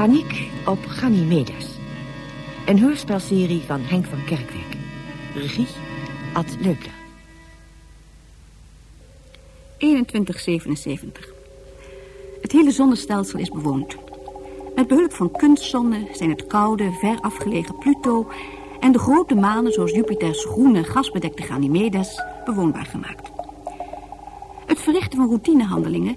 Paniek op Ganymedes. Een hoorspelserie van Henk van Kerkwijk. Regie Ad Leupler. 2177. Het hele zonnestelsel is bewoond. Met behulp van kunstzonnen zijn het koude, ver afgelegen Pluto... en de grote manen zoals Jupiters groene, gasbedekte Ganymedes bewoonbaar gemaakt. Het verrichten van routinehandelingen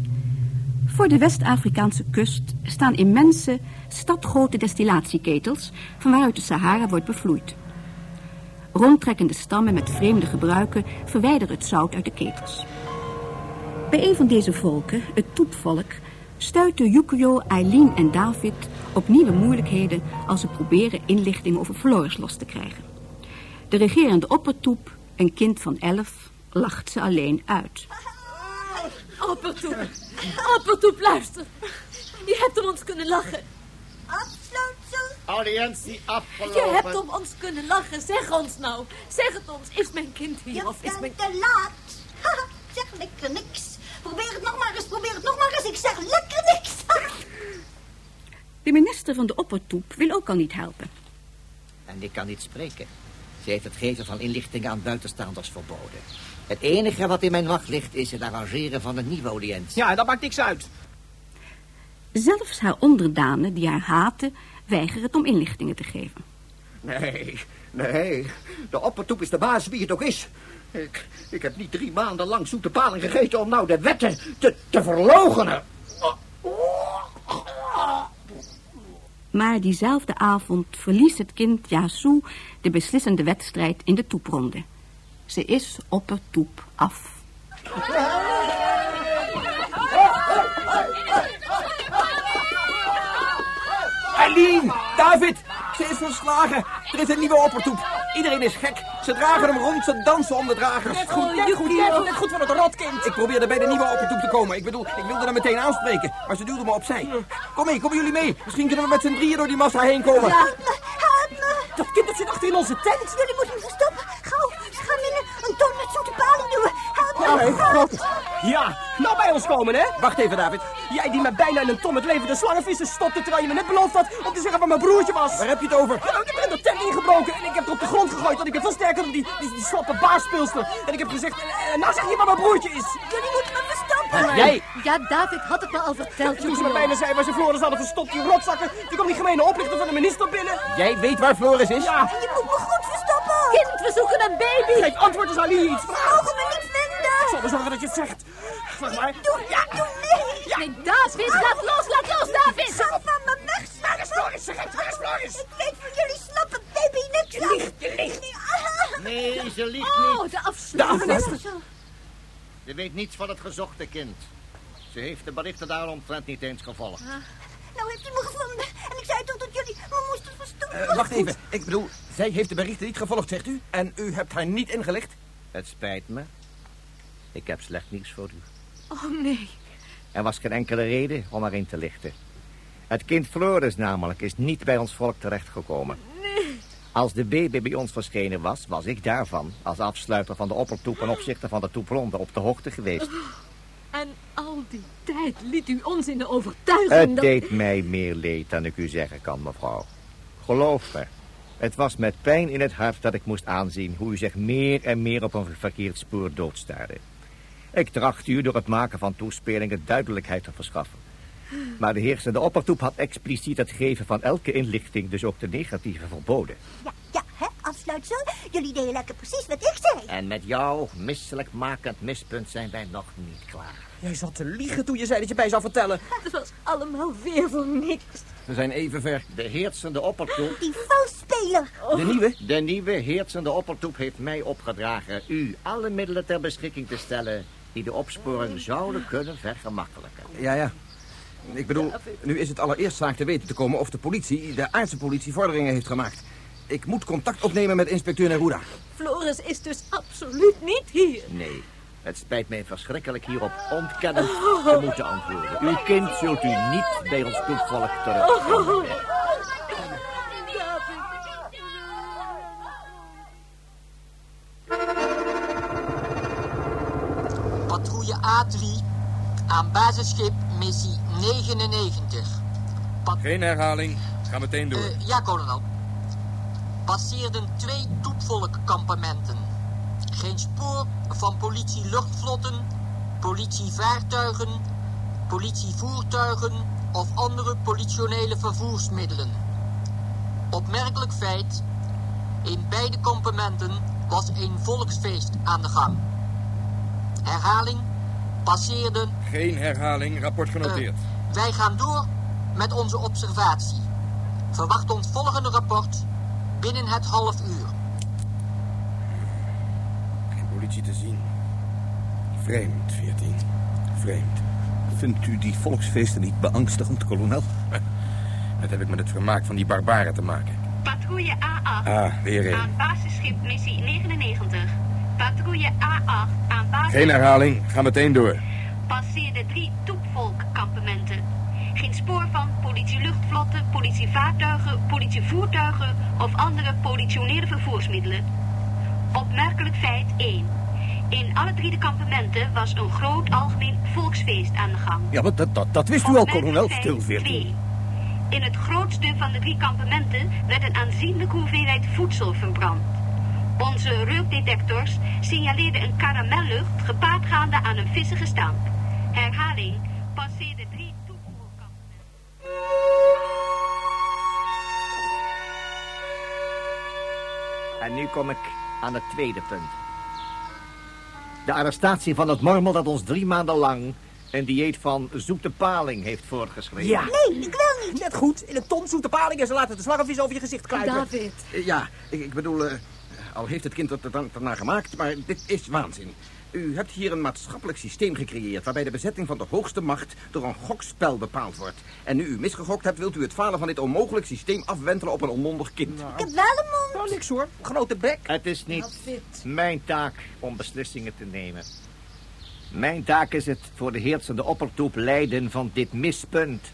Voor de West-Afrikaanse kust staan immense, stadgrote destillatieketels van waaruit de Sahara wordt bevloeid. Rondtrekkende stammen met vreemde gebruiken verwijderen het zout uit de ketels. Bij een van deze volken, het Toepvolk, stuiten Yukio, Eileen en David op nieuwe moeilijkheden als ze proberen inlichtingen over Floris los te krijgen. De regerende oppertoep, een kind van elf, lacht ze alleen uit. Oppertoep, Oppertoep, luister. Je hebt om ons kunnen lachen. Afsluitsel. Audiëntie afgelopen. Je hebt om ons kunnen lachen. Zeg ons nou. Zeg het ons. Is mijn kind hier Je of is mijn... bent te laat. Haha, zeg lekker niks. Probeer het nog maar eens, probeer het nog maar eens. Ik zeg lekker niks. De minister van de oppertoep wil ook al niet helpen. En ik kan niet spreken. Ze heeft het geven van inlichtingen aan buitenstaanders verboden. Het enige wat in mijn wacht ligt is het arrangeren van een nieuwe audiëntie. Ja, dat maakt niks uit. Zelfs haar onderdanen die haar haten, weigeren het om inlichtingen te geven. Nee, nee. De oppertoep is de baas wie het ook is. Ik, ik heb niet drie maanden lang zoete paling gegeten om nou de wetten te, te verloochenen. Maar diezelfde avond verliest het kind Yasu de beslissende wedstrijd in de toepronde. Ze is oppertoep af. Eileen, David, ze is verslagen. Er is een nieuwe oppertoep. Iedereen is gek. Ze dragen hem rond, ze dansen om de dragers. Net goed, net net goed, goed, net net goed van het rotkind. Ik probeerde bij de nieuwe oppertoep te komen. Ik bedoel, ik wilde hem meteen aanspreken, maar ze duwde me opzij. Kom mee, komen jullie mee. Misschien kunnen we met z'n drieën door die massa heen komen. Ja. Help me. Dat kind dat zit achter in onze tent. Jullie moeten hem verstoppen. Oh mijn god. Ja, nou bij ons komen, hè? Wacht even, David. Jij die me bijna in een ton met levende slangenvissen stopte... terwijl je me net beloofd had om te zeggen waar mijn broertje was. Waar heb je het over? Ja, ik heb in de tent ingebroken en ik heb het op de grond gegooid... want ik ben veel sterker dan die, die, die slappe baasspeelster. En ik heb gezegd, eh, nou zeg je waar mijn broertje is. Jullie moeten me verstoppen. Jij, Ja, David had het me al verteld. toen ze me bijna zei waar ze Floris hadden verstopt, die rotzakken... toen kwam die gemene oplichter van de minister binnen. Jij weet waar Floris is? Ja, Je moet me goed verstoppen. Kind, we zoeken een baby. geef antwoord eens Ali iets. Ze mogen me niet vinden. Ik zal er zorgen dat je het zegt. Wacht maar. Doe, ja, doe mee. Nee, David, laat los, laat los, David. Ga van me weg. Waar is Floris? Zeg het, waar is Floris? Ik weet van jullie snappen baby niks Je liegt, je liegt. Nee, ze liegt niet. Oh, de afsluiting. Ze weet niets van het gezochte kind. Ze heeft de berichten daaromtrent niet eens gevolgd. Nou heeft u me gevonden. En ik zei toch dat jullie me moesten verstoppen. Eh, wacht even. Ik bedoel, zij heeft de berichten niet gevolgd, zegt u? En u hebt haar niet ingelicht? Het spijt me. Ik heb slecht nieuws voor u. Oh, nee. Er was geen enkele reden om erin te lichten. Het kind Floris namelijk is niet bij ons volk terechtgekomen. Als de baby bij ons verschenen was, was ik daarvan... als afsluiter van de oppertoep en opzichter van de toepronde op de hoogte geweest. En al die tijd liet u ons in de overtuiging Het dat... deed mij meer leed dan ik u zeggen kan, mevrouw. Geloof me, het was met pijn in het hart dat ik moest aanzien... hoe u zich meer en meer op een verkeerd spoor doodstaarde. Ik trachtte u door het maken van toespelingen duidelijkheid te verschaffen. Maar de heersende oppertoep had expliciet het geven van elke inlichting... dus ook de negatieve verboden. Ja, ja, hè, afsluitsel. Jullie deden lekker precies wat ik zei. En met jouw misselijkmakend mispunt zijn wij nog niet klaar. Jij zat te liegen toen je zei dat je bij zou vertellen. Het was allemaal weer voor niks. We zijn even ver. De heersende oppertoep... Die valsspeler. De nieuwe? De nieuwe heersende oppertoep heeft mij opgedragen... u alle middelen ter beschikking te stellen... die de opsporing zouden kunnen vergemakkelijken. Ja, ja. Ik bedoel, nu is het allereerst zaak te weten te komen of de politie, de aardse politie, vorderingen heeft gemaakt. Ik moet contact opnemen met inspecteur Neruda. Floris is dus absoluut niet hier. Nee, het spijt mij verschrikkelijk hierop ontkennend te moeten antwoorden. Uw kind zult u niet bij ons toevallig terugkomen. A3 aan basisschip missie 99. Pat Geen herhaling. Ga meteen door. Eh, ja, kolonel. Passeerden twee toetvolkkampementen. Geen spoor van politie-luchtvlotten, politievaartuigen, politievoertuigen of andere politionele vervoersmiddelen. Opmerkelijk feit, in beide kampementen was een volksfeest aan de gang. Herhaling, passeerden Geen herhaling. Rapport genoteerd. eh, wij gaan door met onze observatie. Verwacht ons volgende rapport binnen het half uur. Geen politie te zien. Vreemd, 14. Vreemd. Vindt u die volksfeesten niet beangstigend, kolonel? Dat heb ik met het vermaak van die barbaren te maken. Patrouille A8 Ah, weer een. aan basisschip missie 99. Patrouille A8 aan basis... Geen herhaling. Ga meteen door. Passeerde drie toepvolkkampementen. Geen spoor van politie-luchtvlotten, politievaartuigen, politievoertuigen of andere politionele vervoersmiddelen. Opmerkelijk feit 1. In alle drie de kampementen was een groot algemeen volksfeest aan de gang. Ja, maar dat, dat, dat wist u al, kolonel. Opmerkelijk Stil, feit 14. 2. In het grootste van de drie kampementen werd een aanzienlijke hoeveelheid voedsel verbrand. Onze reukdetectors signaleerden een karamellucht gepaardgaande aan een vissige stamp. Herhaling, passeerde drie toevoerkampementen. En nu kom ik aan het tweede punt. De arrestatie van het mormel dat ons drie maanden lang een dieet van zoete paling heeft voorgeschreven. Ja. Nee, ik wil niet. Net goed, in een ton zoete paling en ze laten de slangenvis over je gezicht kruipen. David. Ja, ik, ik bedoel, eh, al heeft het kind het er dan ernaar gemaakt, maar dit is waanzin. U hebt hier een maatschappelijk systeem gecreëerd... waarbij de bezetting van de hoogste macht door een gokspel bepaald wordt. En nu u misgegokt hebt, wilt u het falen van dit onmogelijk systeem afwentelen op een onmondig kind. Ik heb wel een mond. Nou, niks hoor. Grote bek. Het is niet mijn taak om beslissingen te nemen. Mijn taak is het voor de heersende oppertoep leiden van dit mispunt.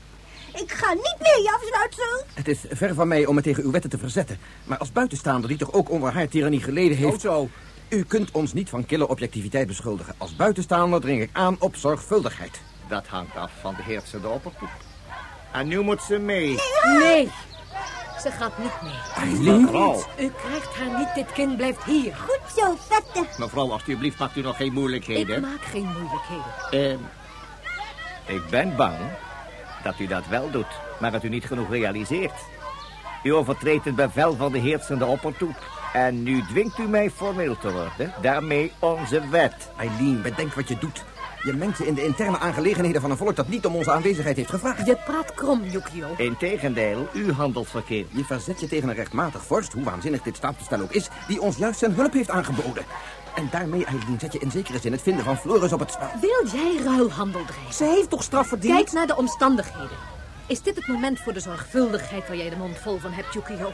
Ik ga niet meer, je afsluitsel. Het is ver van mij om me tegen uw wetten te verzetten. Maar als buitenstaander die toch ook onder haar tirannie geleden heeft... zo. U kunt ons niet van kille objectiviteit beschuldigen. Als buitenstaander dring ik aan op zorgvuldigheid. Dat hangt af van de heersende oppertoep. En nu moet ze mee. Nee, ze gaat niet mee. Eileen? Mevrouw, U krijgt haar niet, dit kind blijft hier. Goed zo, vette. mevrouw, alstublieft, maakt u nog geen Ik moeilijkheden. maak geen moeilijkheden. Ehm, ik ben bang dat u dat wel doet, maar dat u niet genoeg realiseert. U overtreedt het bevel van de heersende oppertoep. En nu dwingt u mij formeel te worden. Daarmee onze wet. Eileen, bedenk wat je doet. Je mengt je in de interne aangelegenheden van een volk dat niet om onze aanwezigheid heeft gevraagd. Je praat krom, Yukio. Integendeel, u handelt verkeerd. Je verzet je tegen een rechtmatig vorst, hoe waanzinnig dit staatsbestel ook is, die ons juist zijn hulp heeft aangeboden. En daarmee, Eileen, zet je in zekere zin het vinden van Floris op het spel. Wil jij ruilhandel drijven? Ze heeft toch straf verdiend? Kijk naar de omstandigheden. Is dit het moment voor de zorgvuldigheid waar jij de mond vol van hebt, Yukio?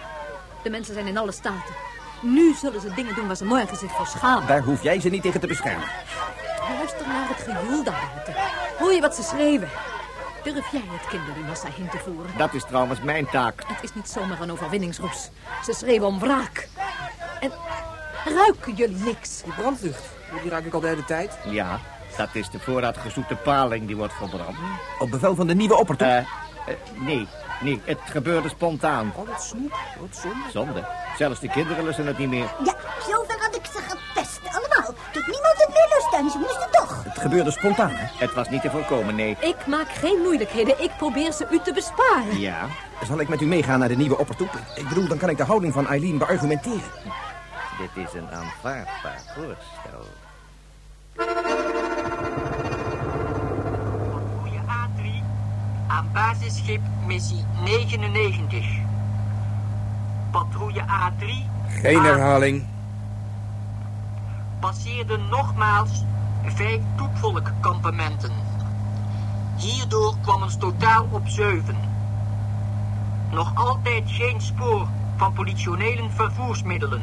De mensen zijn in alle staten. Nu zullen ze dingen doen waar ze morgen zich voor schamen. Daar hoef jij ze niet tegen te beschermen. Luister naar het gejoel daarbuiten. Hoor je wat ze schreeuwen? Durf jij het kinderdienmassa heen te voeren? Dat is trouwens mijn taak. Het is niet zomaar een overwinningsroes. Ze schreeuwen om wraak. En ruiken jullie niks? Die brandlucht. Die raak ik al de hele tijd. Ja, dat is de voorraad gezoete paling die wordt verbrand. Op bevel van de nieuwe oppertoep. Eh, eh, nee, nee, het gebeurde spontaan. Oh, wat snoep. Wat zonde. Zonde. Zelfs de kinderen lusten het niet meer. Ja, zover had ik ze gepest. Allemaal. Tot niemand het meer lust en ze moesten toch. Het gebeurde spontaan, hè? Het was niet te voorkomen, nee. Ik maak geen moeilijkheden. Ik probeer ze u te besparen. Ja, Zal ik met u meegaan naar de nieuwe oppertoep? Ik bedoel, dan kan ik de houding van Eileen beargumenteren. Dit is een aanvaardbaar voorstel. Patrouille A3 aan basisschip missie 99. Patrouille A3 Geen herhaling. passeerde nogmaals vijf toetvolkkampementen. Hierdoor kwam het totaal op zeven. Nog altijd geen spoor van politionele vervoersmiddelen.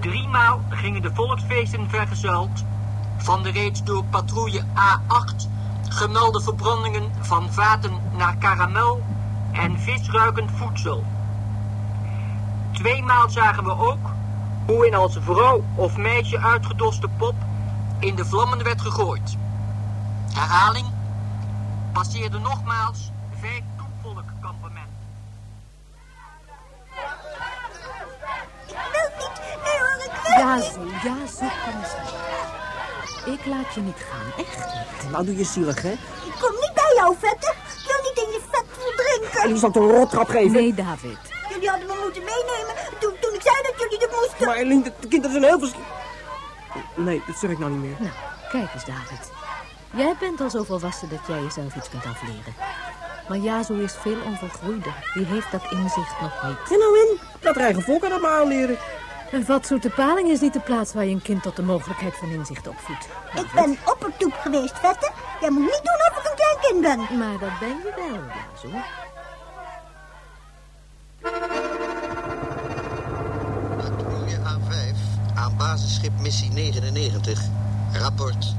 Driemaal gingen de volksfeesten vergezeld van de reeds door patrouille A8 gemelde verbrandingen van vaten naar karamel en visruikend voedsel. Tweemaal zagen we ook hoe een als vrouw of meisje uitgedoste pop in de vlammen werd gegooid. Herhaling, passeerde nogmaals vijf toevolkkampementen. Ik wil niet. Nee hoor, ik wil Ja, niet. zo, ja, zo, kom eens hier. Ik laat je niet gaan, echt niet. Nou doe je zielig, hè? Ik kom niet bij jou, vette. Ik wil niet in je vet verdrinken. En die zal ik een rottrap geven. Nee, David. Jullie hadden me moeten meenemen toen, toen ik zei dat jullie dit moesten. Maar Eline, de kinderen zijn heel verschillend. Nee, dat zeg ik nou niet meer. Nou, kijk eens, David. Jij bent al zo volwassen dat jij jezelf iets kunt afleren. Maar Jazo is veel onvolgroeider. Die heeft dat inzicht nog niet. En nou in, dat eigen volk aan het me aanleren. Een vatzoete paling is niet de plaats waar je een kind tot de mogelijkheid van inzicht opvoedt. Ik ben oppertoep geweest, vette. Jij moet niet doen of ik een klein kind ben. Maar dat ben je wel, Jazo. Patrouille A5 aan basisschip missie 99. Rapport.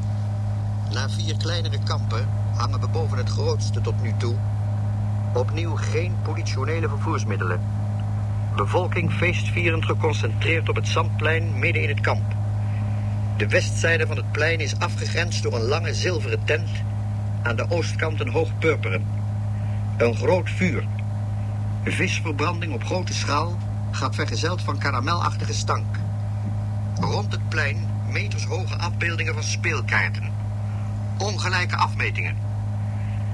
Na vier kleinere kampen hangen we boven het grootste tot nu toe. Opnieuw geen politionele vervoersmiddelen. Bevolking feestvierend geconcentreerd op het zandplein midden in het kamp. De westzijde van het plein is afgegrensd door een lange zilveren tent. Aan de oostkant een hoog purperen. Een groot vuur. Visverbranding op grote schaal gaat vergezeld van karamelachtige stank. Rond het plein metershoge afbeeldingen van speelkaarten. Ongelijke afmetingen.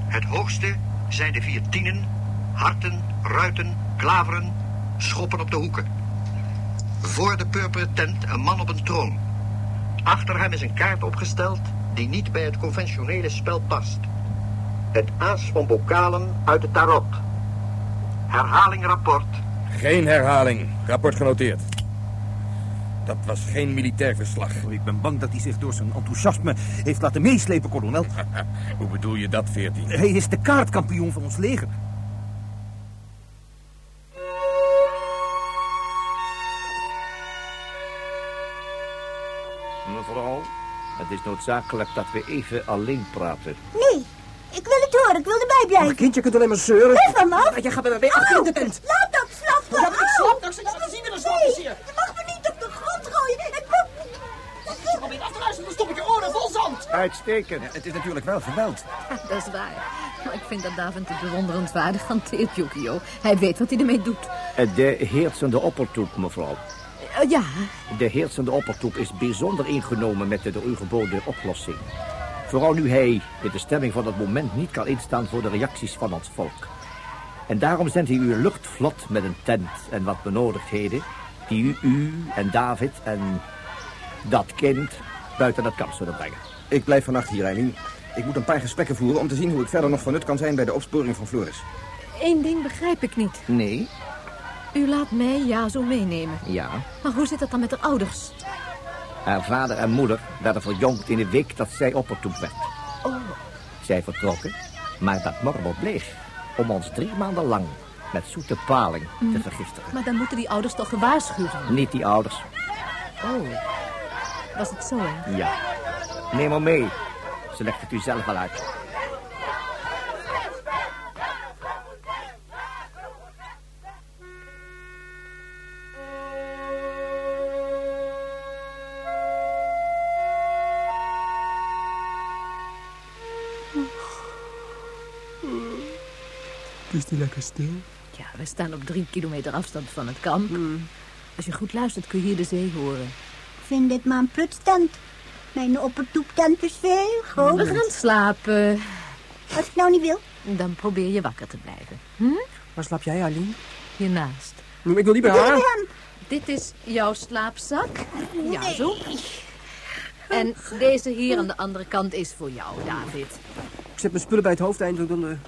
Het hoogste zijn de vier tienen, harten, ruiten, klaveren, schoppen op de hoeken. Voor de purperen tent een man op een troon. Achter hem is een kaart opgesteld die niet bij het conventionele spel past. Het aas van bokalen uit het tarot. Herhaling rapport. Geen herhaling. Rapport genoteerd. Dat was geen militair verslag. Oh, Ik ben bang dat hij zich door zijn enthousiasme heeft laten meeslepen, kolonel. Hoe bedoel je dat, 14? Hij is de kaartkampioen van ons leger. Noodzakelijk dat we even alleen praten. Nee, ik wil het horen. Ik wil erbij Maar blijven. kindje kunt alleen maar zeuren. Blijf van me. Je gaat bij mij achter in de tent. Laat dat slappen. Ja, maar ik slap. Dan zien we de slap hier. je mag me niet op de grond gooien. Ik moet... Probeer af te luisteren, dan stop ik je oren vol zand. Uitstekend. Het is natuurlijk wel vermeld. Dat is waar. Maar ik vind dat David het bewonderenswaardig hanteert, Yukio. Hij weet wat hij ermee doet. Eh, De heersende oppertoep, mevrouw. Eh, ja, De heersende oppertoep is bijzonder ingenomen met de door u geboden oplossing. Vooral nu hij in de stemming van het moment niet kan instaan voor de reacties van ons volk. En daarom zendt hij u een luchtvlot met een tent en wat benodigdheden... die u, u en David en dat kind buiten het kamp zullen brengen. Ik blijf vannacht hier, Eileen. Ik moet een paar gesprekken voeren om te zien hoe ik verder nog van nut kan zijn bij de opsporing van Floris. één ding begrijp ik niet. Nee? U laat mij ja zo meenemen. Ja. Maar hoe zit het dan met de ouders? Haar vader en moeder werden verjongd in de week dat zij oppertoep werd. Oh, Zij vertrokken, maar dat morbel bleef om ons drie maanden lang met zoete paling te vergiftigen. maar dan moeten die ouders toch gewaarschuwd worden? Niet die ouders. Oh, was het zo, hè? Ja. Neem maar mee. Ze legt het u zelf wel uit. Is die lekker stil? Ja, we staan op drie kilometer afstand van het kamp. Als je goed luistert kun je hier de zee horen. Ik vind dit maar een prutstent. Mijn oppertoeptent is veel groter. We gaan slapen. Als ik nou niet wil. Dan probeer je wakker te blijven. Hm? Waar slaap jij, Aline? Hiernaast. Ik wil niet bij haar. Dit is jouw slaapzak. Ja, zo. En deze hier aan de andere kant is voor jou, David. Ik zet mijn spullen bij het hoofdeind, dan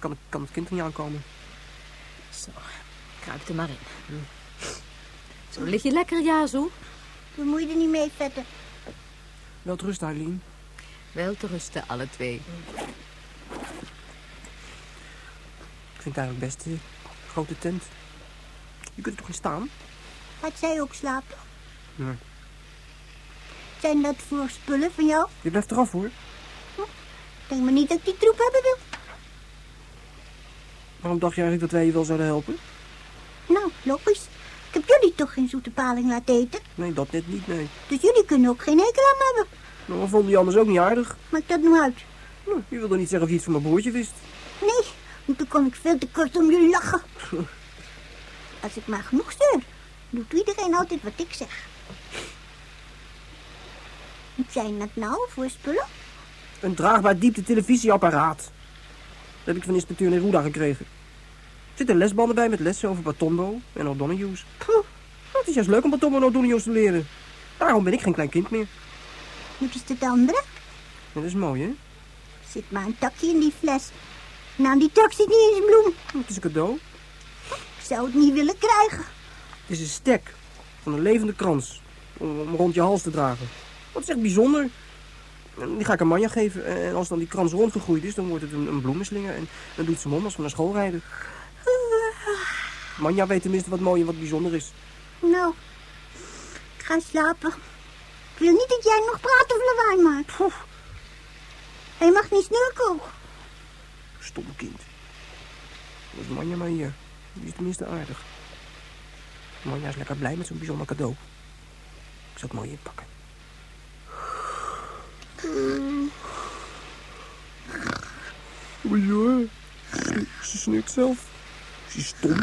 kan, het- kan het kind er niet aankomen. Zo, kruip er maar in. Zo, lig je lekker, Jazu? Bemoei er niet mee, vette. Wel rust, Aline. Wel te rusten, alle twee. Ik vind het eigenlijk best een grote tent. Je kunt er toch in staan? Gaat zij ook slapen? Nee. Zijn dat voor spullen van jou? Je blijft eraf hoor. Denk maar niet dat ik die troep hebben wil. Waarom dacht je eigenlijk dat wij je wel zouden helpen? Nou, logisch. Ik heb jullie toch geen zoete paling laten eten. Nee, dat net niet, nee. Dus jullie kunnen ook geen hekel aan hebben. Nou, we vonden je anders ook niet aardig. Maakt dat nou uit? Nou, je wilde niet zeggen of je iets van mijn broertje wist. Nee, want dan kon ik veel te kort om jullie lachen. Als ik maar genoeg steun, doet iedereen altijd wat ik zeg. Wat zijn dat nou voor spullen? Een draagbaar diepte televisieapparaat. Heb ik van inspecteur Neruda gekregen. Er zitten lesbanden bij met lessen over Batombo en O'Donoghue's. Het is juist leuk om Batombo en O'Donoghue's te leren. Daarom ben ik geen klein kind meer. Wat is het andere? Dat is mooi, hè? Er zit maar een takje in die fles. Nou, die tak zit niet eens een bloem. Het is een cadeau. Ik zou het niet willen krijgen. Het is een stek van een levende krans. Om, om rond je hals te dragen. Dat is echt bijzonder. Die ga ik aan Manja geven. En als dan die krans rondgegroeid is, dan wordt het een, een bloemenslinger. En dan doet ze om als we naar school rijden. Manja weet tenminste wat mooi en wat bijzonder is. Nou, ik ga slapen. Ik wil niet dat jij nog praat of lawaai maakt. Hij mag niet snurken. Stom kind. Dat is Manja maar hier. Die is tenminste aardig. Manja is lekker blij met zo'n bijzonder cadeau. Ik zal het mooi inpakken. Ze, ze zelf. Ze is stom.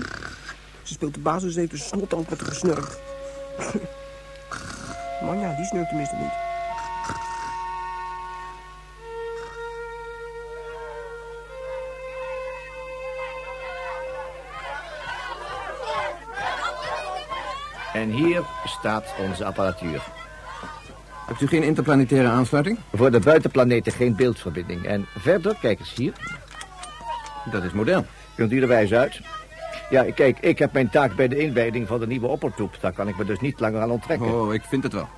Ze speelt de basis, heeft een snotand met haar gesnurkt. Manja, die snurkt tenminste niet. En hier staat onze apparatuur. Hebt u geen interplanetaire aansluiting? Voor de buitenplaneten geen beeldverbinding. En verder, kijk eens hier. Dat is modern. Kunt u er wijs uit? Ja, kijk, ik heb mijn taak bij de inwijding van de nieuwe oppertoep. Daar kan ik me dus niet langer aan onttrekken. Oh, ik vind het wel.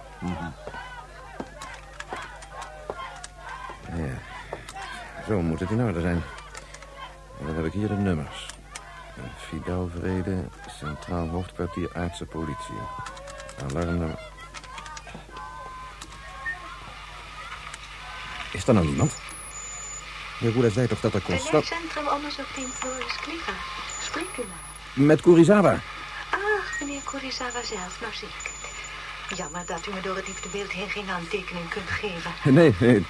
Ja, zo moet het in orde zijn. En dan heb ik hier de nummers. Fidel Vrede, Centraal Hoofdkwartier Aardse Politie. Alarmnummer. Er nou niemand? Jeroen zei toch dat er constant... Centrum Onderzoekdienst Floris Kliga. Spreekt u maar. Met Kurizawa. Ach, meneer Kurizawa zelf, nou zie ik het. Jammer dat u me door het dieptebeeld heen geen handtekening kunt geven. Nee, nee,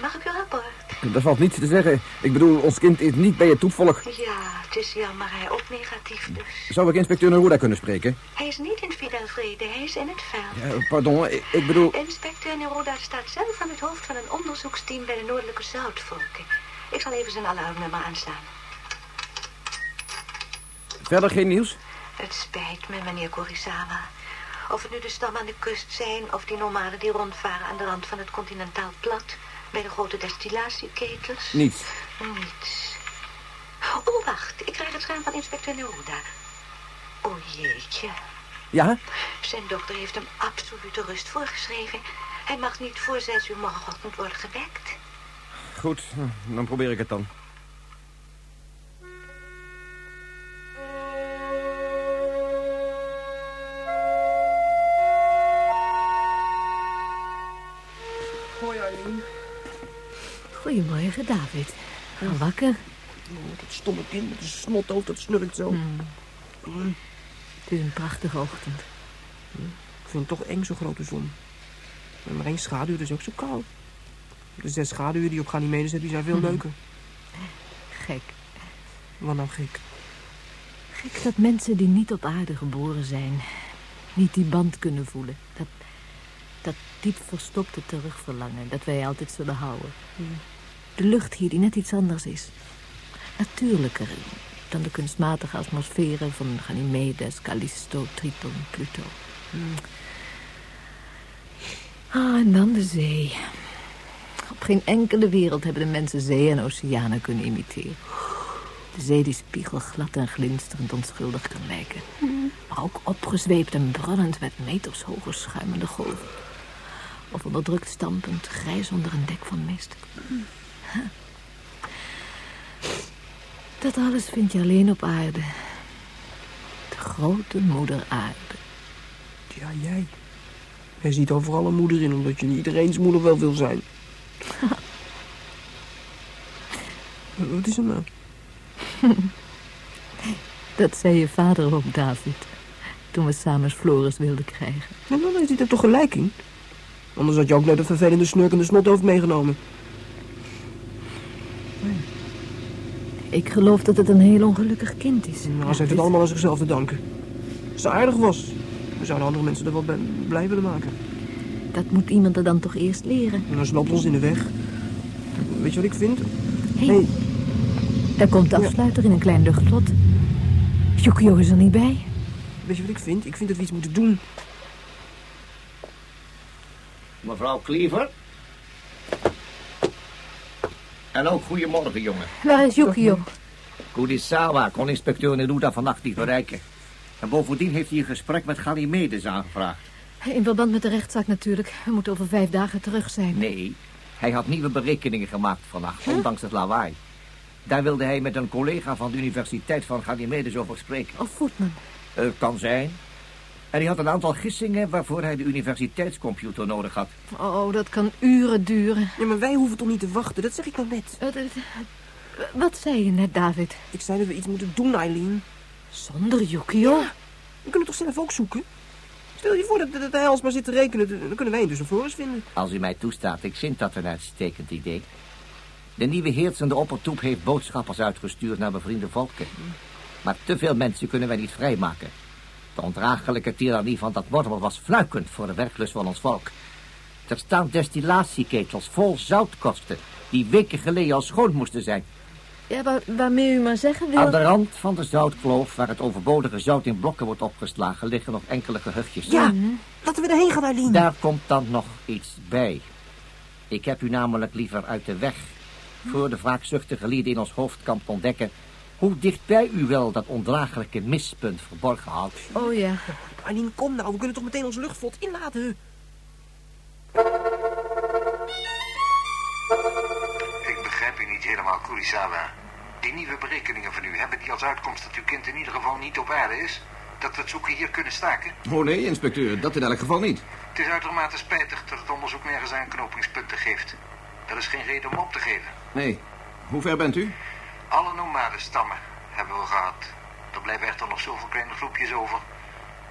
Mag ik uw rapport? dat valt niets te zeggen. Ik bedoel, ons kind is niet bij het toepvolk. Ja, het is jammer, hij ook negatief dus. Zou ik inspecteur Neruda kunnen spreken? Hij is niet in Fidel Vrede, hij is in het veld. Ja, pardon, ik, ik bedoel... Inspecteur Neruda staat zelf aan het hoofd van een onderzoeksteam bij de Noordelijke Zoutvolken. Ik zal even zijn alarmnummer aanslaan. Verder geen nieuws? Het spijt me, meneer Kurisawa. Of het nu de stam aan de kust zijn... of die nomaden die rondvaren aan de rand van het continentaal plat... bij de grote destillatieketels. Niets. Niets. Oh, wacht. Ik krijg het scherm van inspecteur Neruda. Oh, jeetje. Ja? Zijn dokter heeft hem absolute rust voorgeschreven. Hij mag niet voor zes uur morgenochtend worden gewekt. Goed, dan probeer ik het dan. Hoi. Goedemorgen, David. Ga wakker. Dat stomme kind met een snothoofd, dat snurkt zo. Mm. Het is een prachtige ochtend. Ik vind het toch eng, zo'n grote zon. En maar één schaduw, dat is ook zo koud. De zes schaduwen die op Ganymedes hebben, die zijn veel Mhm. leuker. Gek. Wat nou gek? Gek dat mensen die niet op aarde geboren zijn... niet die band kunnen voelen. Dat, dat diep verstopte terugverlangen dat wij altijd zullen houden. De lucht hier die net iets anders is. Natuurlijker dan de kunstmatige atmosferen van Ganymedes, Callisto, Triton, Pluto. Ah, en dan de zee. Op geen enkele wereld hebben de mensen zee en oceanen kunnen imiteren. De zee die spiegelglad en glinsterend onschuldig kan lijken. Maar ook opgezweept en brullend met metershoge schuimende golven. Of onderdrukt stampend, grijs onder een dek van mist. Huh. Dat alles vind je alleen op aarde. De grote moeder aarde. Ja, jij. Jij ziet overal een moeder in, omdat je niet iedereen's moeder wel wil zijn. Wat is er nou? Dat zei je vader ook, David. Toen we samen Floris wilden krijgen. Ja, dan heeft hij er toch gelijk in. Anders had je ook net een vervelende snurkende snothoofd meegenomen. Ik geloof dat het een heel ongelukkig kind is. Nou, ze heeft het allemaal aan zichzelf te danken. Als ze aardig was, dan zouden andere mensen er wel bij- blij willen maken. Dat moet iemand er dan toch eerst leren. En dan snapt ons in de weg. Weet je wat ik vind? Hé, hey, daar komt de afsluiter in een klein luchtvlot. Yukio is er niet bij. Weet je wat ik vind? Ik vind dat we iets moeten doen. Mevrouw Cleaver. En ook goedemorgen, jongen. Waar is Yukio? Kudisawa kon inspecteur Neruda vannacht niet bereiken. En bovendien heeft hij een gesprek met Ganymedes aangevraagd. In verband met de rechtszaak natuurlijk. We moeten over vijf dagen terug zijn. Nee, hij had nieuwe berekeningen gemaakt vannacht, ondanks het lawaai. Daar wilde hij met een collega van de Universiteit van Ganymedes over spreken. Of Voetman. Uh, kan zijn. En hij had een aantal gissingen waarvoor hij de universiteitscomputer nodig had. Oh, dat kan uren duren. Ja, maar wij hoeven toch niet te wachten, dat zeg ik nou net. Uh, uh, wat zei je net, David? Ik zei dat we iets moeten doen, Eileen. Zonder Yukio? Ja, we kunnen toch zelf ook zoeken? Stel je voor dat, dat hij alsmaar zit te rekenen, dan kunnen wij hem dus een Floris vinden. Als u mij toestaat, ik vind dat een uitstekend idee. De nieuwe heersende oppertoep heeft boodschappers uitgestuurd naar bevriende volken. Maar te veel mensen kunnen wij niet vrijmaken. De ondraaglijke tirannie van dat wortel was fluikend voor de werklust van ons volk. Er staan destillatieketels vol zoutkosten... die weken geleden al schoon moesten zijn. Ja, waar, waarmee u maar zeggen wil... Aan de rand van de zoutkloof, waar het overbodige zout in blokken wordt opgeslagen... liggen nog enkele gehuchtjes. Ja, laten we erheen gaan, Eileen. Daar komt dan nog iets bij. Ik heb u namelijk liever uit de weg... voor de wraakzuchtige lieden in ons hoofdkamp ontdekken... hoe dichtbij u wel dat ondraaglijke mispunt verborgen houdt. Oh ja. Eileen, kom nou, we kunnen toch meteen ons luchtvlot inlaten. Ik begrijp u niet helemaal, Kurisawa. Die nieuwe berekeningen van u, hebben die als uitkomst dat uw kind in ieder geval niet op aarde is? Dat we het zoeken hier kunnen staken? Oh nee, inspecteur, dat in elk geval niet. Het is uitermate spijtig dat het onderzoek nergens aanknopingspunten geeft. Er is geen reden om op te geven. Nee. Hoe ver bent u? Alle nomadenstammen hebben we gehad. Er blijven echter nog zoveel kleine groepjes over.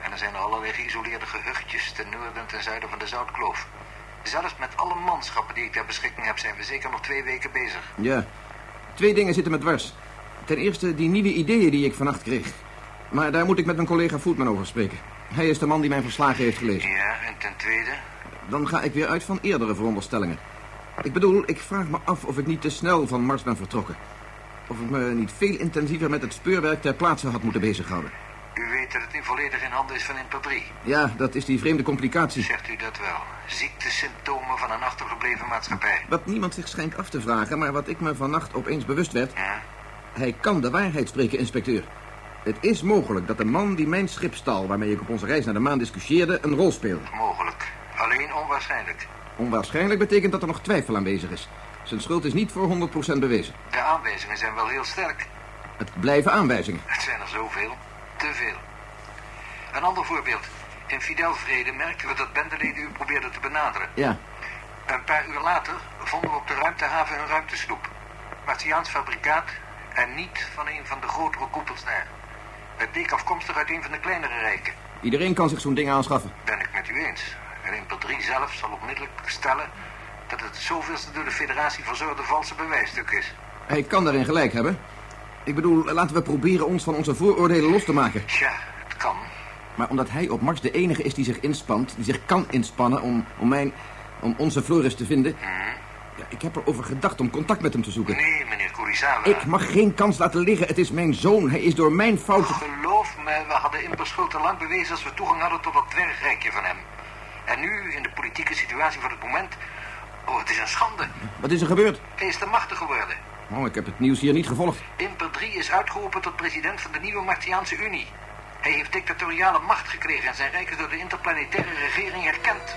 En er zijn er allerlei geïsoleerde gehuchtjes ten noorden en ten zuiden van de Zoutkloof. Zelfs met alle manschappen die ik ter beschikking heb, zijn we zeker nog twee weken bezig. Ja. Twee dingen zitten me dwars. Ten eerste die nieuwe ideeën die ik vannacht kreeg. Maar daar moet ik met mijn collega Voetman over spreken. Hij is de man die mijn verslagen heeft gelezen. Ja, en ten tweede? Dan ga ik weer uit van eerdere veronderstellingen. Ik bedoel, ik vraag me af of ik niet te snel van Mars ben vertrokken. Of ik me niet veel intensiever met het speurwerk ter plaatse had moeten bezighouden. U weet dat het nu volledig in handen is van Imper 3. Ja, dat is die vreemde complicatie. Zegt u dat wel? Ziektesymptomen van een achtergebleven maatschappij. Wat niemand zich schijnt af te vragen, maar wat ik me vannacht opeens bewust werd... Ja? Hij kan de waarheid spreken, inspecteur. Het is mogelijk dat de man die mijn schip stal... waarmee ik op onze reis naar de maan discussieerde, een rol speelde. Mogelijk. Alleen onwaarschijnlijk. Onwaarschijnlijk betekent dat er nog twijfel aanwezig is. Zijn schuld is niet voor 100% bewezen. De aanwijzingen zijn wel heel sterk. Het blijven aanwijzingen. Het zijn er zoveel. Te veel. Een ander voorbeeld. In Fidelvrede merkten we dat bendeleden u probeerden te benaderen. Ja. Een paar uur later vonden we op de ruimtehaven een ruimtesloep. Martiaans fabrikaat en niet van een van de grotere koepels daar. Het bleek afkomstig uit een van de kleinere rijken. Iedereen kan zich zo'n ding aanschaffen. Ben ik met u eens. En Imper 3 zelf zal onmiddellijk stellen dat het zoveelste door de federatie verzorgde valse bewijsstuk is. Hij kan daarin gelijk hebben. Ik bedoel, laten we proberen ons van onze vooroordelen los te maken. Tja, het kan. Maar omdat hij op Mars de enige is die zich inspant, die zich kan inspannen om, om mijn, om onze Floris te vinden... Hmm? Ja, ik heb erover gedacht om contact met hem te zoeken. Nee, meneer Kurisawa. Ik mag geen kans laten liggen. Het is mijn zoon. Hij is door mijn fout... Geloof me, we hadden Imper schuld al lang bewezen als we toegang hadden tot dat dwergrijkje van hem. En nu, in de politieke situatie van het moment... Oh, het is een schande. Wat is er gebeurd? Hij is te machtig geworden. Oh, ik heb het nieuws hier niet gevolgd. Imper 3 is uitgeroepen tot president van de nieuwe Martiaanse Unie. Hij heeft dictatoriale macht gekregen en zijn rijk is door de interplanetaire regering erkend.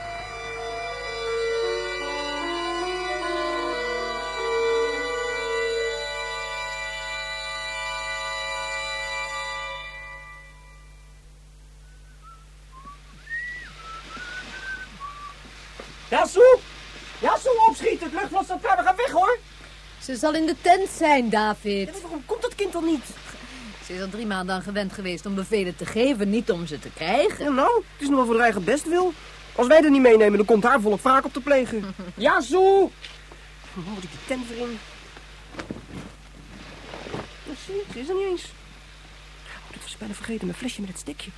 Dasu! Het luchtvlot staat klaar. We gaan weg, hoor. Ze zal in de tent zijn, David. waarom komt dat kind dan niet? Ze is al drie maanden aan gewend geweest om bevelen te geven, niet om ze te krijgen. Ja, nou, het is nog wel voor haar eigen best wil. Als wij er niet meenemen, dan komt haar volk vaak op te plegen. ja, Soep! Dan moet ik die tent weer in. Ja, zie, ze is er niet eens. Oh, dat was ik bijna vergeten, mijn flesje met het stekje.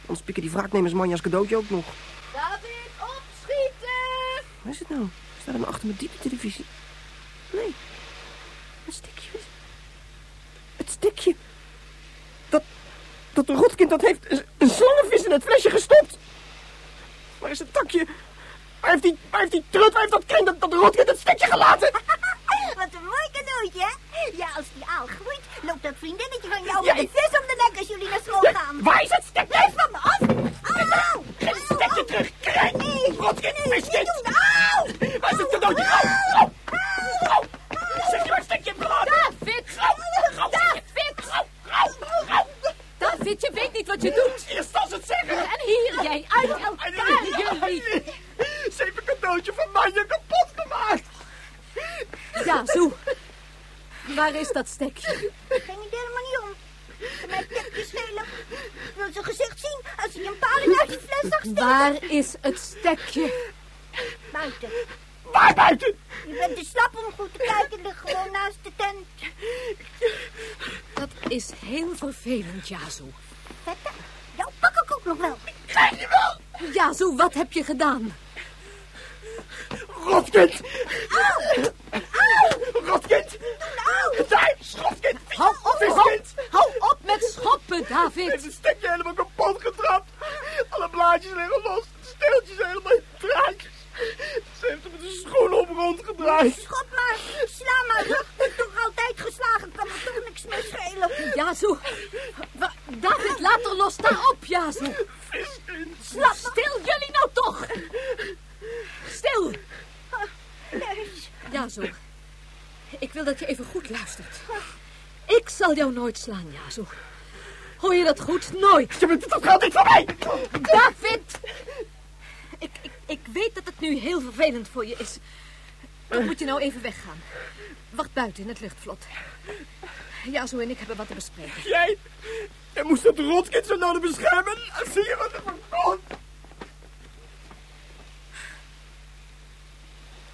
Anders pikken die wraaknemers manje als cadeautje ook nog. David, opschieten! Waar is het nou? Staat nou achter mijn diepe televisie? Nee. Een stikje. Het stikje. Dat, dat rotkind dat heeft een, slangenvis in het flesje gestopt. Waar is het takje? Waar heeft die, waar heeft die trut, waar heeft dat kind, dat, dat rotkind het stikje gelaten? Wat een mooi cadeautje, hè? Ja, als die aal groeit, loopt dat vriendinnetje van jou Jij- met een vis om de nek als jullie naar school Ja, gaan. waar is het stekje? Blijf van me af! Auw! Geef het stekje terug, krijg! Niet doen! Auw! Waar is het cadeautje? Au, au, au. Zeg je het stekje gelaten? David! David! David, je weet niet wat je doet. Eerst als het zeggen. En hier, jij, uit elkaar, jullie. Ze heeft een cadeautje van Manja kapot gemaakt. Ja, zo. Waar is dat stekje? Ging het helemaal niet om. Kan mij tekje schelen. Ik wil zijn gezicht zien als hij een paling uit die fles zag steken. Waar is het stekje? Buiten. Waar buiten? Je bent te slap om goed te kijken. Lig gewoon naast de tent. Dat is heel vervelend, Jazu. Vette, jou pak ik ook nog wel. Krijg je wel? Jazu, wat heb je gedaan? Rotkind. Nou, Daar, schotkind. Hou op, hou, Viskind. hou op heeft David. het stekje helemaal kapot getrapt. Alle blaadjes liggen los. De steeltjes helemaal in. Ze heeft er met een schoen op rondgedraaid. schot maar. Sla maar. Wordt toch altijd geslagen. Kan me toch niks meer schelen. Wa- David, laat er los. Sta op, Jazu. Viskind. Slap stil, jullie nou toch. Stil. Jazu. Ik wil dat je even goed luistert. Ik zal jou nooit slaan, Jazu. Hoor je dat goed? Nooit. Je bent dat gaat niet van mij. David! Ik, ik, ik weet dat het nu heel vervelend voor je is. Dan moet je nou even weggaan. Wacht buiten in het luchtvlot. Jazo en ik hebben wat te bespreken. Jij, jij moest dat rotkind zo nodig beschermen. Zie je wat er van komt?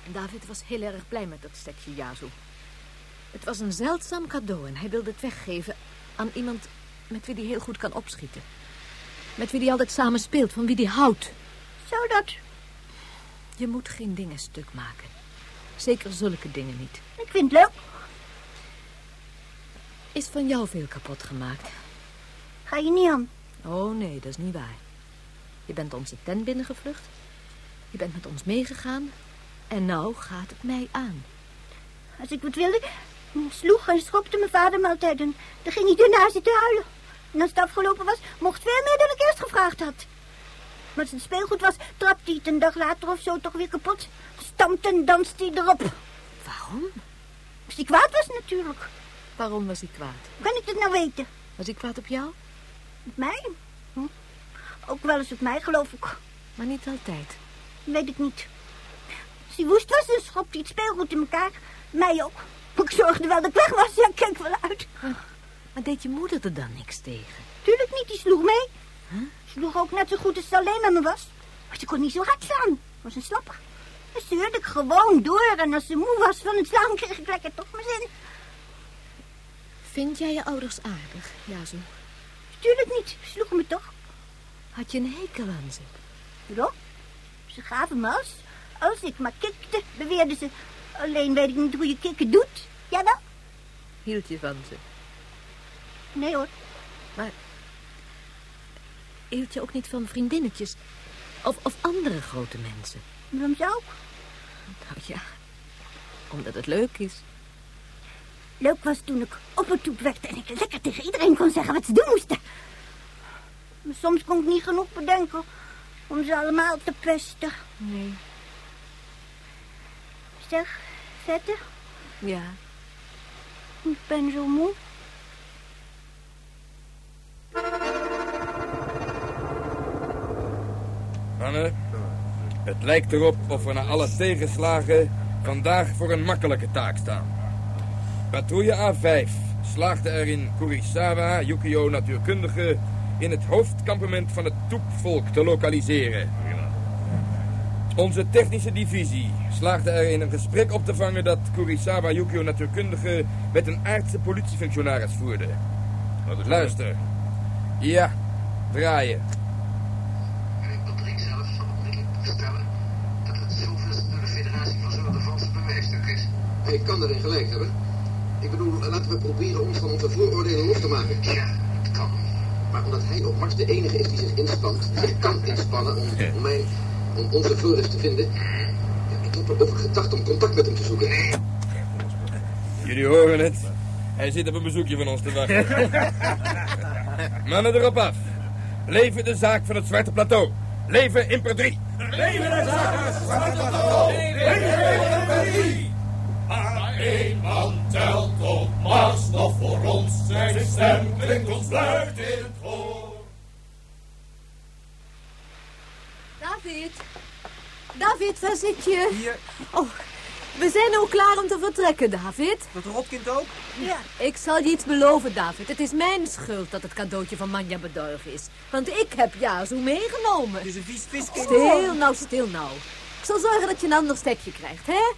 David was heel erg blij met dat stekje Jazo. Het was een zeldzaam cadeau en hij wilde het weggeven aan iemand met wie hij heel goed kan opschieten. Met wie hij altijd samen speelt, van wie hij houdt. Zou dat? Je moet geen dingen stuk maken. Zeker zulke dingen niet. Ik vind het leuk. Is van jou veel kapot gemaakt? Ga je niet aan. Oh nee, dat is niet waar. Je bent onze tent binnengevlucht. Je bent met ons meegegaan. En nou gaat het mij aan. Als ik wat wilde, sloeg en schopte mijn vader me altijd. En dan ging hij ernaar zitten huilen. En als het afgelopen was, mocht veel meer dan ik eerst gevraagd had. Maar als het speelgoed was, trapte hij het een dag later of zo toch weer kapot. Stampte en danste hij erop. Waarom? Als hij kwaad was natuurlijk. Waarom was hij kwaad? Hoe kan ik dat nou weten? Was hij kwaad op jou? Op mij? Hm? Ook wel eens op mij, geloof ik. Maar niet altijd. Weet ik niet. Als hij woest was, dan schopte hij het speelgoed in elkaar. Mij ook. Ik zorgde wel dat ik weg was. Ja, kijk wel uit. Maar deed je moeder er dan niks tegen? Tuurlijk niet, die sloeg mee. Ze sloeg ook net zo goed als ze alleen met me was. Maar ze kon niet zo hard slaan. was een slapper. Zeurde ik gewoon door. En als ze moe was van het slaan, kreeg ik lekker toch mijn zin. Vind jij je ouders aardig, Jazo? Tuurlijk niet, ze sloegen me toch. Had je een hekel aan ze? Ja, ze gaven me als. Als ik maar kikte, beweerden ze. Alleen weet ik niet hoe je kikken doet. Jij wel? Hield je van ze? Nee hoor. Maar hield je ook niet van vriendinnetjes? Of, of andere grote mensen? Waarom zou ik? Nou ja, omdat het leuk is. Leuk was toen ik oppertoep werd en ik lekker tegen iedereen kon zeggen wat ze doen moesten. Maar soms kon ik niet genoeg bedenken om ze allemaal te pesten. Nee. Zeg, vette, Ja. ik ben zo moe. Anne, Het lijkt erop of we na alle tegenslagen vandaag voor een makkelijke taak staan. Patrouille A5 slaagde er in Kurisawa, Yukio natuurkundige, in het hoofdkampement van het Toepvolk te lokaliseren. Onze technische divisie slaagde er in een gesprek op te vangen dat Kurisawa Yukio natuurkundige met een aardse politiefunctionaris voerde. Luister. Ja, draaien. Wat ik zelf onmiddellijk stellen dat het zoveelste door de federatie van zullen valse bewijsstuk is. Hij kan erin gelijk hebben. Ik bedoel, laten we proberen ons van onze vooroordelen los te maken. Ja, het kan. Maar omdat hij op Mars de enige is die zich inspant, zich kan inspannen om, om mij, om onze Floris te vinden. Ja, ik heb erover gedacht om contact met hem te zoeken. Jullie horen het. Hij zit op een bezoekje van ons te wachten. Mannen erop af. Leven de zaak van het Zwarte Plateau. Leven Imper 3. Leven de zaak van het Zwarte Plateau. Leven Imper 3. Maar één man telt op Mars nog voor ons. Zijn stem klinkt ons luid in het hoofd. David. David, waar zit je? Hier. Oh, we zijn ook klaar om te vertrekken, David. Dat rotkind ook? Ja. Ik zal je iets beloven, David. Het is mijn schuld dat het cadeautje van Manja bedorven is. Want ik heb Yazu meegenomen. Het is een vies viskind. Stil nou, stil nou. Ik zal zorgen dat je een ander stekje krijgt, hè?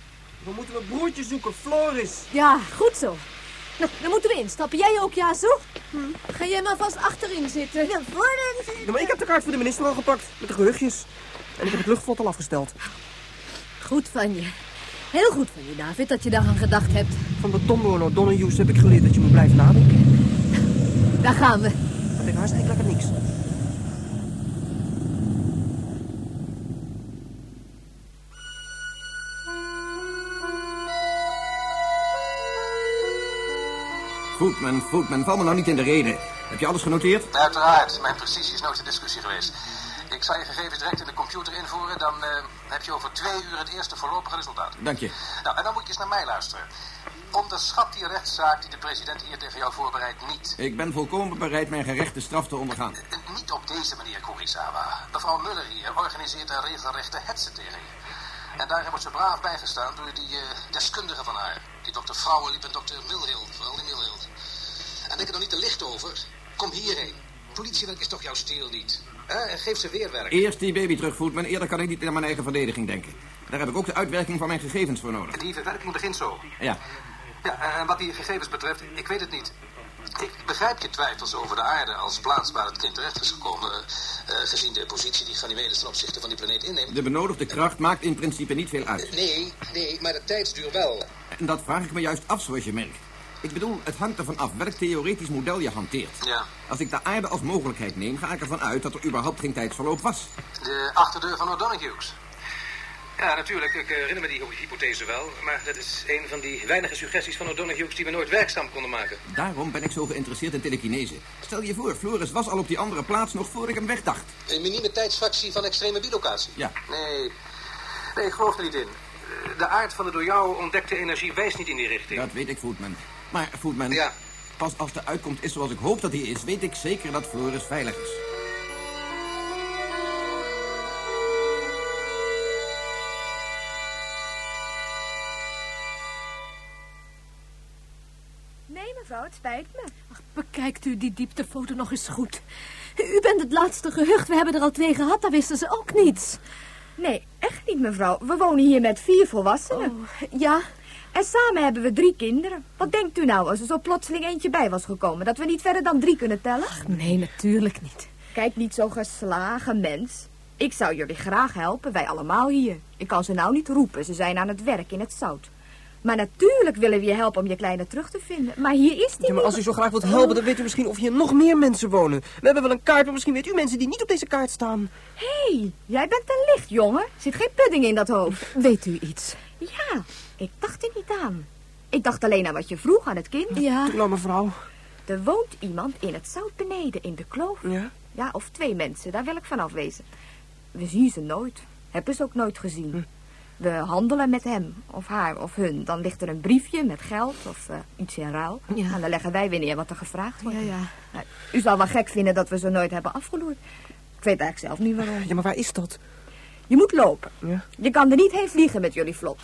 We moeten een broertje zoeken, Floris. Ja, goed zo. Nou, dan moeten we instappen. Jij ook, Yazu? Ga jij maar vast achterin zitten. Ja, voorin. Ja, maar ik heb de kaart voor de minister al gepakt. Met de geruchtjes. En ik heb het luchtvlot al afgesteld. Goed van je. Heel goed van je, David, dat je daaraan gedacht hebt. Van de Tombo en O'Donoghue's heb ik geleerd dat je moet blijven nadenken. Daar gaan we. Dat ik eigenlijk lekker niks. Voetman, Voetman, val me nou niet in de reden. Heb je alles genoteerd? Uiteraard, mijn precisie is nooit een discussie geweest. Ik zal je gegevens direct in de computer invoeren, dan eh, heb je over twee uur het eerste voorlopige resultaat. Dank je. Nou, en dan moet je eens naar mij luisteren. Onderschat die rechtszaak die de president hier tegen jou voorbereidt niet. Ik ben volkomen bereid mijn gerechte straf te ondergaan. Eh, Niet op deze manier, Kurisawa. Mevrouw Muller hier organiseert een regelrechte hetze tegen je. En daar wordt ze braaf bijgestaan door die eh, deskundige van haar. Die dokter Vrouwenliep en dokter Milhild, vooral die Milhild. En denk er nog niet te licht over. Kom hierheen. Politiewerk is toch jouw steel niet. Hè? En geef ze weerwerk. Eerst die baby terug, Voetman. Eerder kan ik niet aan mijn eigen verdediging denken. Daar heb ik ook de uitwerking van mijn gegevens voor nodig. Die verwerking begint zo. Ja, Ja, en wat die gegevens betreft, ik weet het niet. Ik begrijp je twijfels over de aarde als plaats waar het kind terecht is gekomen... eh, eh, gezien de positie die Ganymedes ten opzichte van die planeet inneemt. de benodigde kracht maakt in principe niet veel uit. Nee, nee, maar de tijdsduur wel. En dat vraag ik me juist af, zoals je merkt. Ik bedoel, het hangt ervan af welk theoretisch model je hanteert. Ja. Als ik de aarde als mogelijkheid neem, ga ik ervan uit dat er überhaupt geen tijdsverloop was. De achterdeur van O'Donoghue's. Ja, natuurlijk. Ik herinner me die hypothese wel. Maar dat is een van die weinige suggesties van O'Donoghue's die we nooit werkzaam konden maken. Daarom ben ik zo geïnteresseerd in telekinese. Stel je voor, Floris was al op die andere plaats nog voor ik hem wegdacht. Een minieme tijdsfractie van extreme bilocatie. Ja. Nee, nee, ik geloof er niet in. De aard van de door jou ontdekte energie wijst niet in die richting. Dat weet ik, Voetman. Maar, Voetman, Ja. pas als de uitkomst is zoals ik hoop dat hij is... weet ik zeker dat Floris veilig is. Nee, mevrouw, het spijt me. Bekijkt u die dieptefoto nog eens goed. U bent het laatste gehucht. We hebben er al twee gehad. Daar wisten ze ook niets. Nee, echt niet, mevrouw. We wonen hier met vier volwassenen. Oh, ja? En samen hebben we drie kinderen. Wat denkt u nou als er zo plotseling eentje bij was gekomen? Dat we niet verder dan drie kunnen tellen? Nee, natuurlijk niet. Kijk, niet zo geslagen mens. Ik zou jullie graag helpen, wij allemaal hier. Ik kan ze nou niet roepen, ze zijn aan het werk in het zout. Maar natuurlijk willen we je helpen om je kleine terug te vinden. Maar hier is die Ja, maar als u zo graag wilt helpen, dan weet u misschien of hier nog meer mensen wonen. We hebben wel een kaart, maar misschien weet u mensen die niet op deze kaart staan. Hé, hey, jij bent een licht, jongen. Zit geen pudding in dat hoofd. Weet u iets? Ja, ik dacht er niet aan. Ik dacht alleen aan wat je vroeg aan het kind. Ja. Toen nou, mevrouw. Er woont iemand in het zout beneden, in de kloof. Ja? Ja, of twee mensen, daar wil ik van afwezen. We zien ze nooit. Hebben ze ook nooit gezien. Hm. We handelen met hem, of haar, of hun. Dan ligt er een briefje met geld of eh, iets in ruil. Ja. En dan leggen wij weer neer wat er gevraagd wordt. Ja, ja. Nou, u zal wel gek vinden dat we ze nooit hebben afgeloerd. Ik weet eigenlijk zelf niet waarom. Ja, maar waar is dat? Je moet lopen. Ja. Je kan er niet heen vliegen met jullie vlot.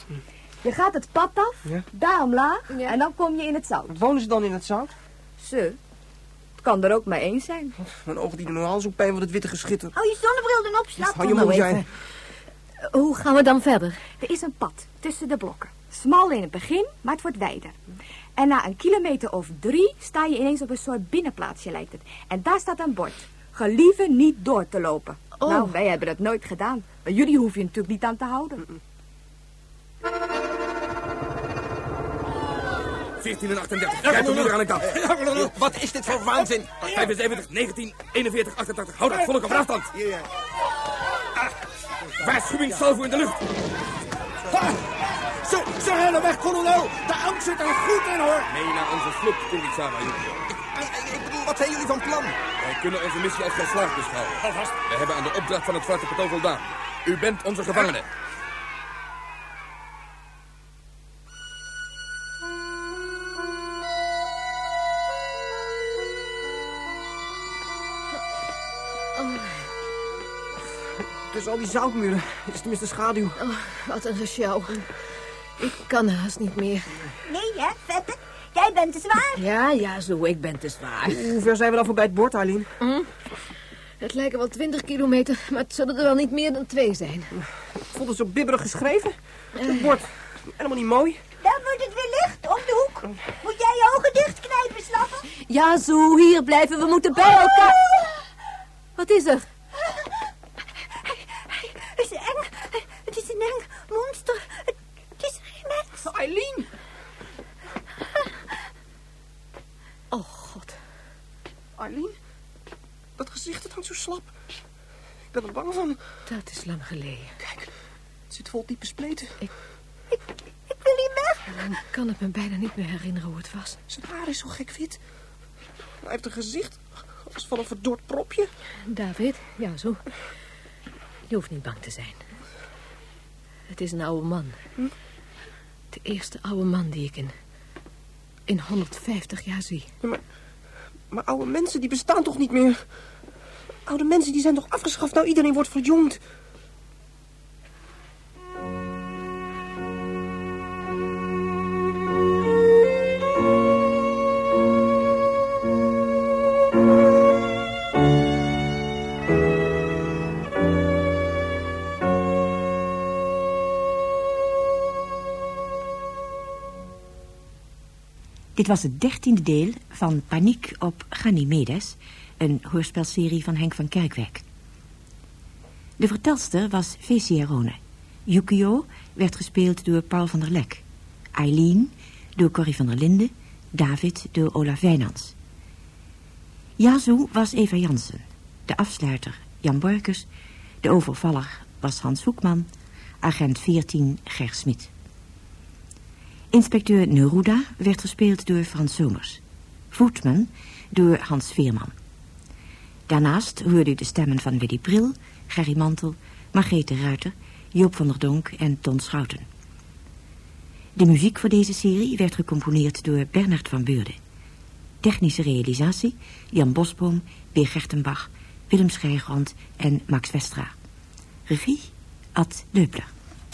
Je gaat het pad af, Ja. daar omlaag en dan kom je in het zout. Wonen ze dan in het zout? Ze. Het kan er ook maar één zijn. Mijn ogen die doen nogal zo pijn van het witte geschitter. Hou je zonnebril dan op, slaap. Je moe zijn. Hoe gaan we dan verder? Er is een pad tussen de blokken. Smal in het begin, maar het wordt wijder. En na een kilometer of drie sta je ineens op een soort binnenplaatsje lijkt het. En daar staat een bord. Gelieve niet door te lopen. Oh. Nou, wij hebben dat nooit gedaan. Maar jullie hoef je natuurlijk niet aan te houden. 14 en 38. Kijk hem ieder aan de kant. Wat is dit voor waanzin? 75, 19, 41, 88. Hou dat volk op afstand. Waarschuwingssalvo in de lucht. Ze, ze rennen weg, kolonel. De angst zit er goed in, hoor. Mee naar onze sloep, Kurisawa Yukio. Ik bedoel, wat zijn jullie van plan? Wij kunnen onze missie als geslaagd beschouwen. We hebben aan de opdracht van het Zwarte Plateau voldaan. U bent onze gevangene. Tussen al die zoutmuren is tenminste schaduw. Oh, wat een gesjouw. Ik kan haast niet meer. Nee, hè, vette? Jij bent te zwaar. Ja, ja, zo, ik ben te zwaar. Hoe ver zijn we dan voorbij het bord, Eileen? Hm? Het lijken wel twintig kilometer, maar het zullen er wel niet meer dan twee zijn. Ik vond het zo bibberig geschreven. Het bord. Helemaal niet mooi. Dan wordt het weer licht om de hoek. Moet jij je ogen dichtknijpen, slappen? Ja, zo, hier blijven. We moeten bij elkaar. Wat is er? Het is eng. Het is een eng monster. Het, het is geen mens. Eileen! Oh, god. Eileen? Dat gezicht, het hangt zo slap. Ik ben er bang van. Dat is lang geleden. Kijk, het zit vol diepe spleten. Ik, Ik wil niet weg. dan kan ik me bijna niet meer herinneren hoe het was. Zijn haar is zo gek wit. Hij heeft een gezicht als van een verdord propje. David, ja, zo. Je hoeft niet bang te zijn. Het is een oude man. De eerste oude man die ik in, in 150 jaar zie. Ja, maar, maar oude mensen, die bestaan toch niet meer? Oude mensen, die zijn toch afgeschaft? Nou, iedereen wordt verjongd. Dit was het dertiende deel van Paniek op Ganymedes, een hoorspelserie van Henk van Kerkwijk. De vertelster was Fecia Rone. Yukio werd gespeeld door Paul van der Lek. Eileen door Corrie van der Linden. David door Olaf Wijnands. Yazoo was Eva Jansen. De afsluiter Jan Borkes. De overvaller was Hans Hoekman. Agent 14 Ger Smit. Inspecteur Neruda werd gespeeld door Frans Somers. Voetman door Hans Veerman. Daarnaast hoorde u de stemmen van Willy Bril, Gerry Mantel, Margrethe Ruiter, Joop van der Donk en Ton Schouten. De muziek voor deze serie werd gecomponeerd door Bernard van Beurde. Technische realisatie Jan Bosboom, Beer Gertenbach, Willem Schrijgrand en Max Westra. Regie Ad Leupler.